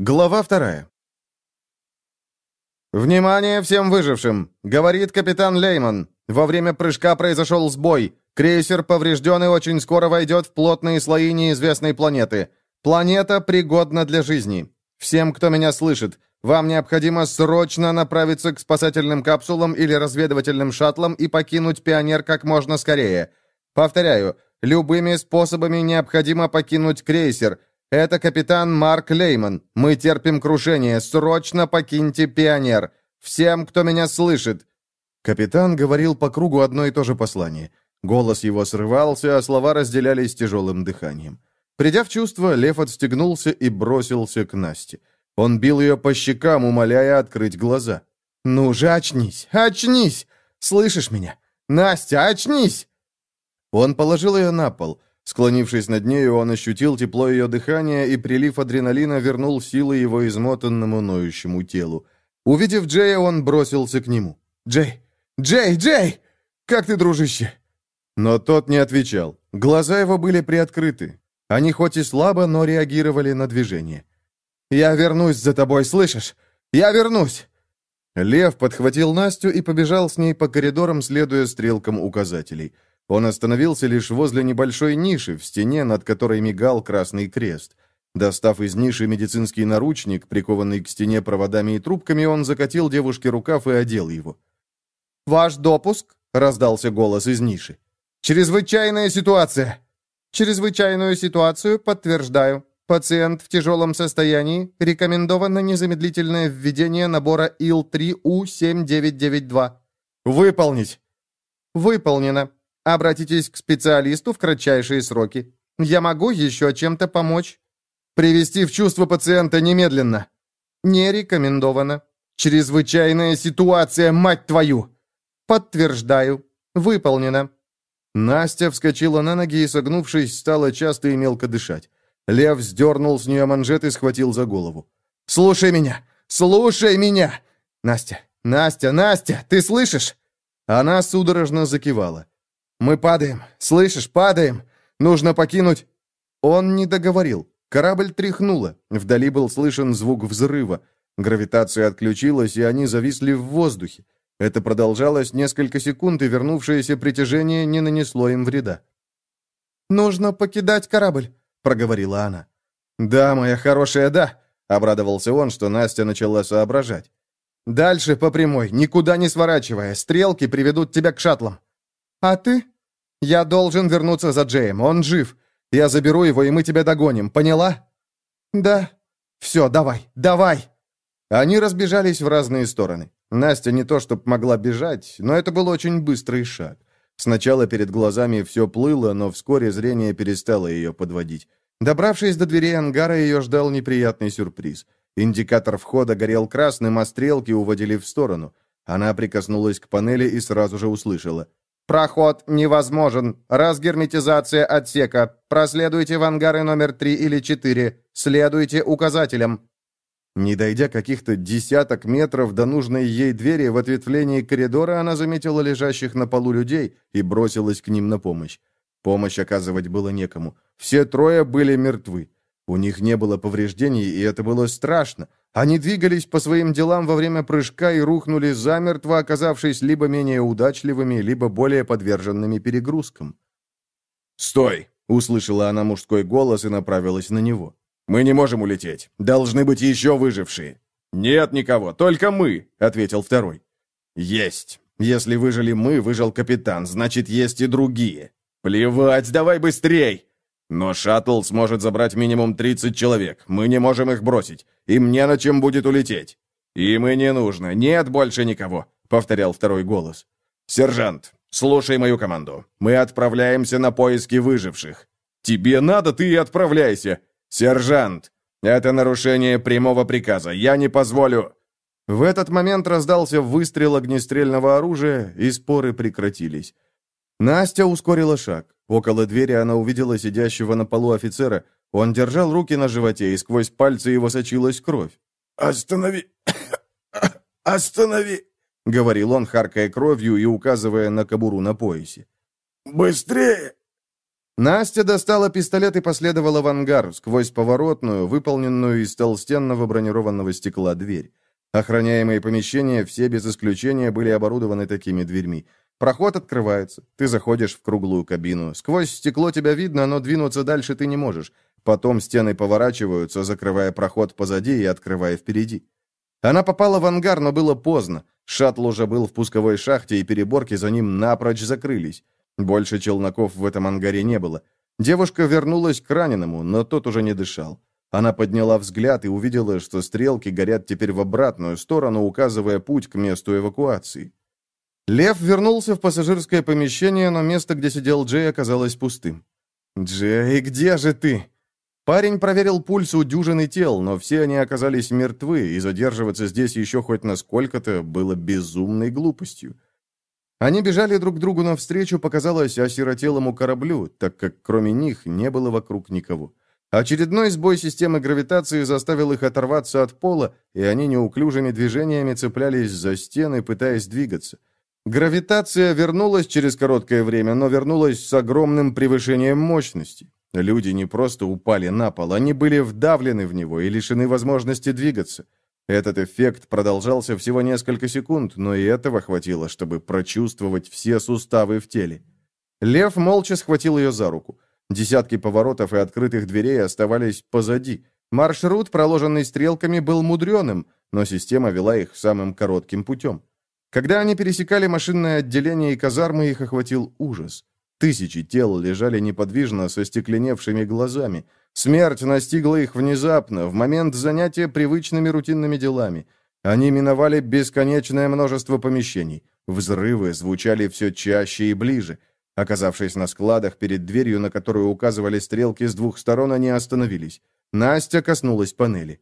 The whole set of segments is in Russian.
Глава вторая. «Внимание всем выжившим!» — говорит капитан Лейман. «Во время прыжка произошел сбой. Крейсер поврежден и очень скоро войдет в плотные слои неизвестной планеты. Планета пригодна для жизни. Всем, кто меня слышит, вам необходимо срочно направиться к спасательным капсулам или разведывательным шаттлам и покинуть Пионер как можно скорее. Повторяю, любыми способами необходимо покинуть крейсер. Это капитан Марк Лейман. Мы терпим крушение. Срочно покиньте Пионер. Всем, кто меня слышит. Капитан говорил по кругу одно и то же послание. Голос его срывался, а слова разделялись тяжелым дыханием. Придя в чувство, Лев отстегнулся и бросился к Насте. Он бил ее по щекам, умоляя открыть глаза. «Ну же, очнись! Очнись! Слышишь меня? Настя, очнись!» Он положил ее на пол. Склонившись над нею, он ощутил тепло ее дыхания, и прилив адреналина вернул силы его измотанному ноющему телу. Увидев Джея, он бросился к нему. «Джей! Джей! Джей! Как ты, дружище?» Но тот не отвечал. Глаза его были приоткрыты. Они хоть и слабо, но реагировали на движение. «Я вернусь за тобой, слышишь? Я вернусь!» Лев подхватил Настю и побежал с ней по коридорам, следуя стрелкам указателей. Он остановился лишь возле небольшой ниши в стене, над которой мигал красный крест. Достав из ниши медицинский наручник, прикованный к стене проводами и трубками, он закатил девушке рукав и одел его. «Ваш допуск?» — раздался голос из ниши. «Чрезвычайная ситуация!» «Чрезвычайную ситуацию подтверждаю. Пациент в тяжелом состоянии. Рекомендовано незамедлительное введение набора ИЛ-3У-7992». «Выполнить!» «Выполнено. Обратитесь к специалисту в кратчайшие сроки. Я могу еще чем-то помочь?» «Привести в чувство пациента немедленно». «Не рекомендовано. Чрезвычайная ситуация, мать твою!» «Подтверждаю. Выполнено». Настя вскочила на ноги и, согнувшись, стала часто и мелко дышать. Лев сдернул с нее манжет и схватил за голову. «Слушай меня! Слушай меня! Настя! Настя! Настя! Ты слышишь?» Она судорожно закивала. «Мы падаем! Слышишь, падаем! Нужно покинуть...» Он не договорил. Корабль тряхнуло. Вдали был слышен звук взрыва. Гравитация отключилась, и они зависли в воздухе. Это продолжалось несколько секунд, и вернувшееся притяжение не нанесло им вреда. «Нужно покидать корабль», — проговорила она. «Да, моя хорошая, да», — обрадовался он, что Настя начала соображать. «Дальше по прямой, никуда не сворачивая. Стрелки приведут тебя к шаттлам». «А ты?» «Я должен вернуться за Джеем, он жив. Я заберу его, и мы тебя догоним, поняла?» «Да». «Все, давай, давай!» Они разбежались в разные стороны. Настя не то чтобы могла бежать, но это был очень быстрый шаг. Сначала перед глазами все плыло, но вскоре зрение перестало ее подводить. Добравшись до дверей ангара, ее ждал неприятный сюрприз. Индикатор входа горел красным, а стрелки уводили в сторону. Она прикоснулась к панели и сразу же услышала. «Проход невозможен. Разгерметизация отсека. Проследуйте в ангары номер три или четыре. Следуйте указателям. Не дойдя каких-то десяток метров до нужной ей двери в ответвлении коридора, она заметила лежащих на полу людей и бросилась к ним на помощь. Помощь оказывать было некому. Все трое были мертвы. У них не было повреждений, и это было страшно. Они двигались по своим делам во время прыжка и рухнули замертво, оказавшись либо менее удачливыми, либо более подверженными перегрузкам. «Стой!» — услышала она мужской голос и направилась на него. «Мы не можем улететь. Должны быть еще выжившие». «Нет никого, только мы», — ответил второй. «Есть. Если выжили мы, выжил капитан, значит, есть и другие. Плевать, давай быстрей!» «Но шаттл сможет забрать минимум 30 человек. Мы не можем их бросить. Им не на чем будет улететь». «Им и не нужно. Нет больше никого», — повторял второй голос. «Сержант, слушай мою команду. Мы отправляемся на поиски выживших». «Тебе надо, ты и отправляйся. «Сержант, это нарушение прямого приказа. Я не позволю...» В этот момент раздался выстрел огнестрельного оружия, и споры прекратились. Настя ускорила шаг. Около двери она увидела сидящего на полу офицера. Он держал руки на животе, и сквозь пальцы его сочилась кровь. «Останови! Останови!» — говорил он, харкая кровью и указывая на кобуру на поясе. «Быстрее!» Настя достала пистолет и последовала в ангар, сквозь поворотную, выполненную из толстенного бронированного стекла дверь. Охраняемые помещения, все без исключения, были оборудованы такими дверьми. Проход открывается, ты заходишь в круглую кабину. Сквозь стекло тебя видно, но двинуться дальше ты не можешь. Потом стены поворачиваются, закрывая проход позади и открывая впереди. Она попала в ангар, но было поздно. Шаттл уже был в пусковой шахте, и переборки за ним напрочь закрылись. Больше челноков в этом ангаре не было. Девушка вернулась к раненому, но тот уже не дышал. Она подняла взгляд и увидела, что стрелки горят теперь в обратную сторону, указывая путь к месту эвакуации. Лев вернулся в пассажирское помещение, но место, где сидел Джей, оказалось пустым. «Джей, где же ты?» Парень проверил пульс у дюжины тел, но все они оказались мертвы, и задерживаться здесь еще хоть насколько-то было безумной глупостью. Они бежали друг другу навстречу, показалось осиротелому кораблю, так как кроме них не было вокруг никого. Очередной сбой системы гравитации заставил их оторваться от пола, и они неуклюжими движениями цеплялись за стены, пытаясь двигаться. Гравитация вернулась через короткое время, но вернулась с огромным превышением мощности. Люди не просто упали на пол, они были вдавлены в него и лишены возможности двигаться. Этот эффект продолжался всего несколько секунд, но и этого хватило, чтобы прочувствовать все суставы в теле. Лев молча схватил ее за руку. Десятки поворотов и открытых дверей оставались позади. Маршрут, проложенный стрелками, был мудреным, но система вела их самым коротким путем. Когда они пересекали машинное отделение и казармы, их охватил ужас. Тысячи тел лежали неподвижно со стекленевшими глазами. Смерть настигла их внезапно, в момент занятия привычными рутинными делами. Они миновали бесконечное множество помещений. Взрывы звучали все чаще и ближе. Оказавшись на складах перед дверью, на которую указывали стрелки с двух сторон, они остановились. Настя коснулась панели.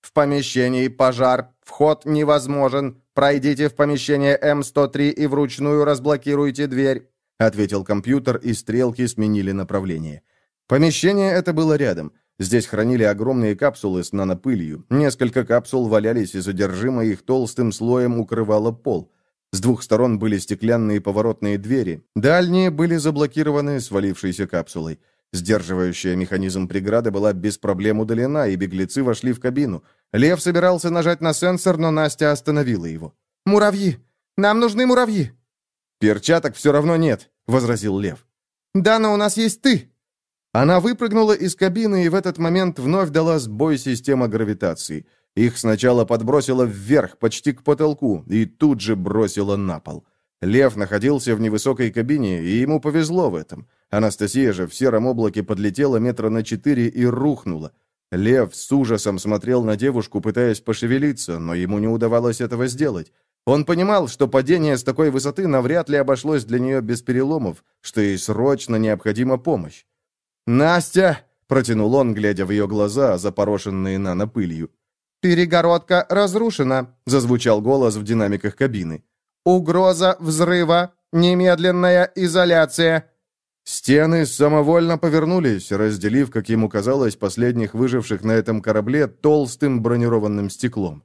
«В помещении пожар. Вход невозможен. Пройдите в помещение М-103 и вручную разблокируйте дверь. — ответил компьютер, и стрелки сменили направление. Помещение это было рядом. Здесь хранили огромные капсулы с нанопылью. Несколько капсул валялись, и содержимое их толстым слоем укрывало пол. С двух сторон были стеклянные поворотные двери. Дальние были заблокированы свалившейся капсулой. Сдерживающая механизм преграды была без проблем удалена, и беглецы вошли в кабину. Лев собирался нажать на сенсор, но Настя остановила его. «Муравьи! Нам нужны муравьи!» «Перчаток все равно нет», — возразил Лев. «Да, но у нас есть ты!» Она выпрыгнула из кабины и в этот момент вновь дала сбой система гравитации. Их сначала подбросило вверх, почти к потолку, и тут же бросило на пол. Лев находился в невысокой кабине, и ему повезло в этом. Анастасия же в сером облаке подлетела метра на четыре и рухнула. Лев с ужасом смотрел на девушку, пытаясь пошевелиться, но ему не удавалось этого сделать. Он понимал, что падение с такой высоты навряд ли обошлось для нее без переломов, что ей срочно необходима помощь. «Настя!» — протянул он, глядя в ее глаза, запорошенные нанопылью. «Перегородка разрушена», — зазвучал голос в динамиках кабины. «Угроза взрыва! Немедленная изоляция!» Стены самовольно повернулись, разделив, как ему казалось, последних выживших на этом корабле толстым бронированным стеклом.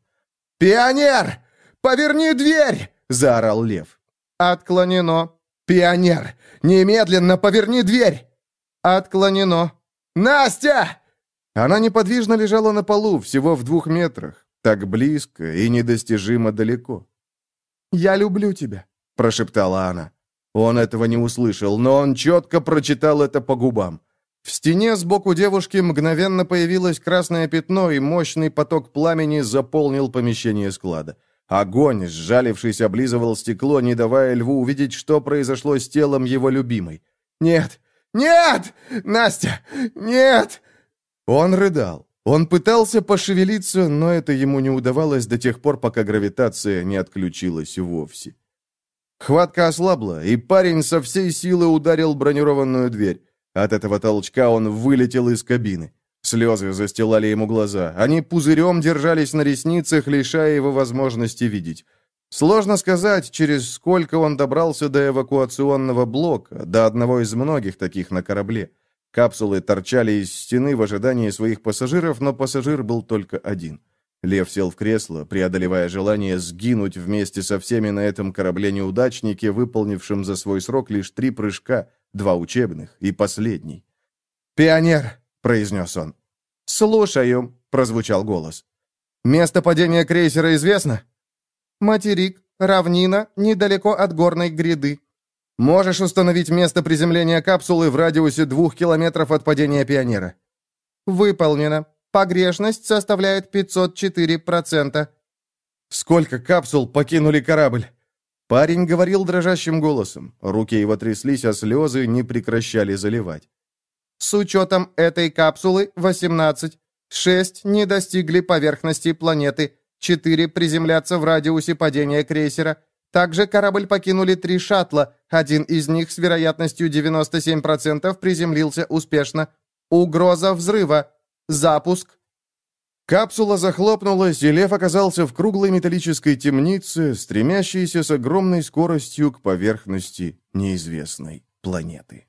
«Пионер! «Поверни дверь!» — заорал Лев. «Отклонено». «Пионер! Немедленно поверни дверь!» «Отклонено». «Настя!» Она неподвижно лежала на полу, всего в двух метрах, так близко и недостижимо далеко. «Я люблю тебя», — прошептала она. Он этого не услышал, но он четко прочитал это по губам. В стене сбоку девушки мгновенно появилось красное пятно, и мощный поток пламени заполнил помещение склада. Огонь, сжалившись, облизывал стекло, не давая льву увидеть, что произошло с телом его любимой. «Нет! Нет! Настя! Нет!» Он рыдал. Он пытался пошевелиться, но это ему не удавалось до тех пор, пока гравитация не отключилась вовсе. Хватка ослабла, и парень со всей силы ударил бронированную дверь. От этого толчка он вылетел из кабины. Слезы застилали ему глаза. Они пузырем держались на ресницах, лишая его возможности видеть. Сложно сказать, через сколько он добрался до эвакуационного блока, до одного из многих таких на корабле. Капсулы торчали из стены в ожидании своих пассажиров, но пассажир был только один. Лев сел в кресло, преодолевая желание сгинуть вместе со всеми на этом корабле-неудачнике, выполнившем за свой срок лишь три прыжка, два учебных и последний. «Пионер», — произнес он. «Слушаю», — прозвучал голос. «Место падения крейсера известно?» «Материк, равнина, недалеко от горной гряды». «Можешь установить место приземления капсулы в радиусе двух километров от падения Пионера?» «Выполнено. Погрешность составляет 504%. «Сколько капсул покинули корабль?» Парень говорил дрожащим голосом. Руки его тряслись, а слезы не прекращали заливать. «С учетом этой капсулы 18. Шесть не достигли поверхности планеты. Четыре приземлятся в радиусе падения крейсера. Также корабль покинули три шаттла. Один из них с вероятностью 97% приземлился успешно. Угроза взрыва. Запуск. Капсула захлопнулась, и лев оказался в круглой металлической темнице, стремящейся с огромной скоростью к поверхности неизвестной планеты.